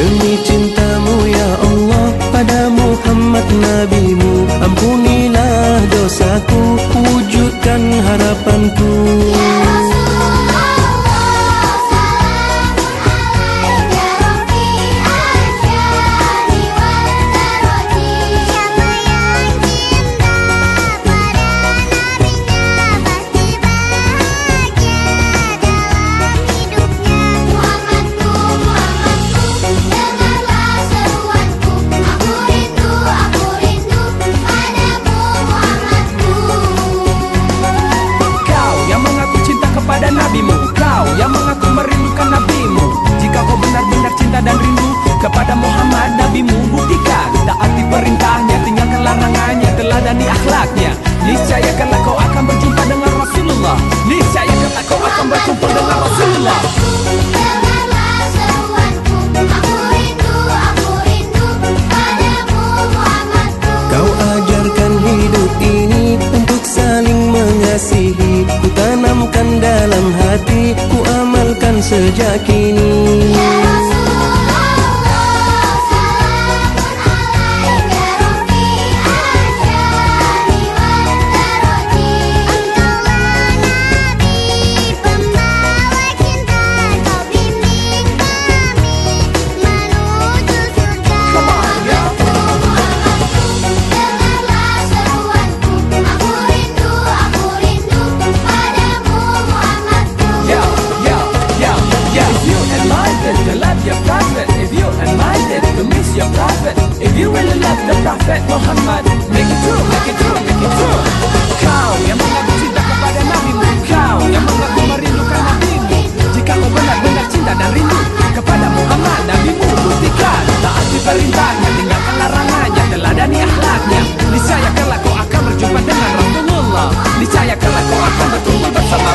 Demi cintamu ya Allah pada Muhammad Nabimu Ampunilah dosaku, wujudkan harapanku. Kepada ini untuk saling mengasihi. Ku tanamkan dalam hati, ku amalkan sejak kini Ya Prophet Muhammad. Make it true, make it true, make it true. Kau yang mengaku cinta kepada Nabi. Kau yang mengaku merindukan Nabi. Jika kau benar-benar cinta dan rindu Kepada Muhammad Nabi mu Buktikan Taati perintahnya. Tinggalkan larangannya Teladani akhlaknya Niscaya kelak kau akan berjumpa dengan Rasulullah. Niscaya kelak kau akan berjumpa bersama